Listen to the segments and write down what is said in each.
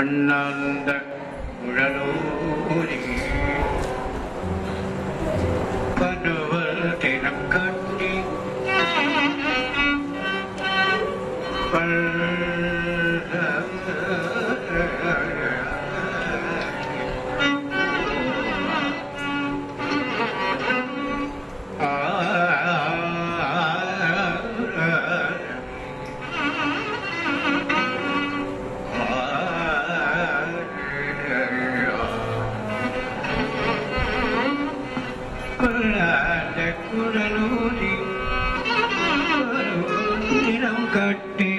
பண்ணாந்த உழலூரி பனுவல் தினம் கட்டி குழலூரி நிறம் கட்டி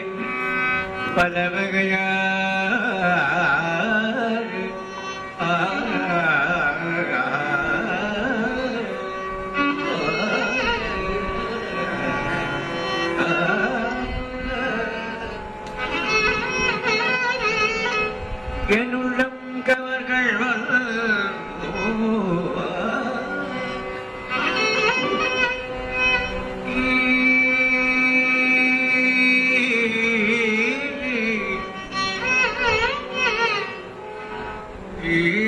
பல வகையாறு you.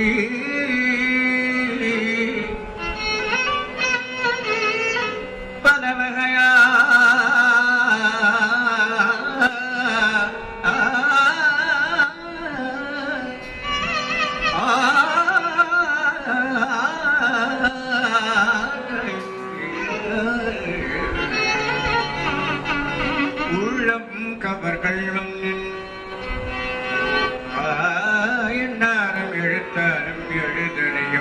என்னாரம் எழுத்தாரம்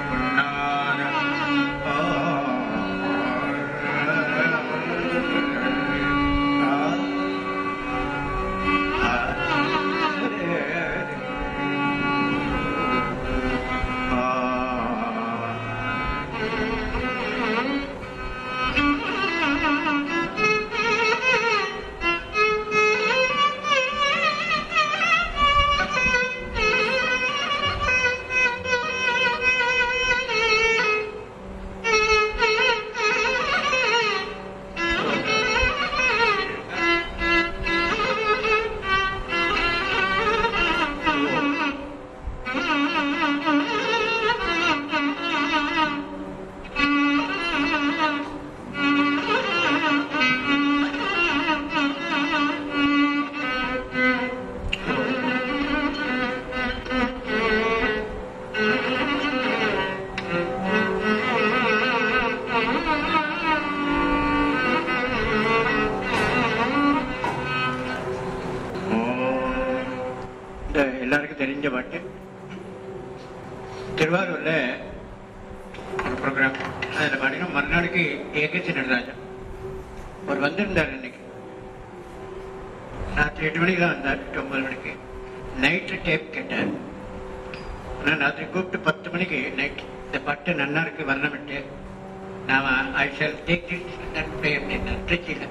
செஞ்ச பாட்டு திருவாரூர்ல ஒரு ப்ரோக்ராம் அதில் பாடினோம் மறுநாளைக்கு ஏகேசி நடராஜன். அவர் வந்திருந்தார் இன்னைக்கு ராத்திரி எட்டு மணிக்கு தான் வந்தார் எட்டு ஒன்பது மணிக்கு. நைட்டு டேப் கேட்டார். ஆனால் ராத்திரி கூப்பிட்டு பத்து மணிக்கு நைட் இந்த பாட்டு நன்னா இருக்கு வர்ணமிட்டு. நாம I shall take this pay அப்படின்னா திருச்சியில்.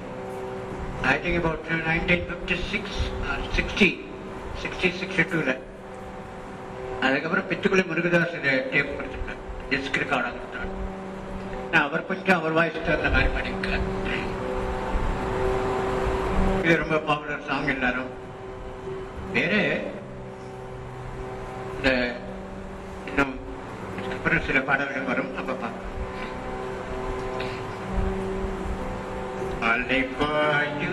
I think about uh, 1956 or 60, 60, 62 அதுக்கப்புறம் பித்துக்குளி முருகதாஸ் டேப் கொடுத்துருக்கார் டிஸ்க் ரெக்கார்டாக கொடுத்தாரு நான் அவர் கொஞ்சம் அவர் வாய்ஸ் அந்த மாதிரி பண்ணியிருக்கார் இது ரொம்ப பாப்புலர் சாங் எல்லாரும். வேற இந்த இன்னும் அப்புறம் சில பாடல்கள் வரும். அப்ப பார்க்கலாம் அலைப்பாயுதே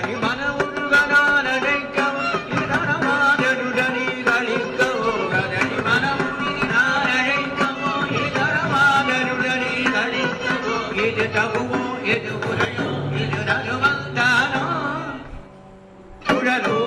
ಕರು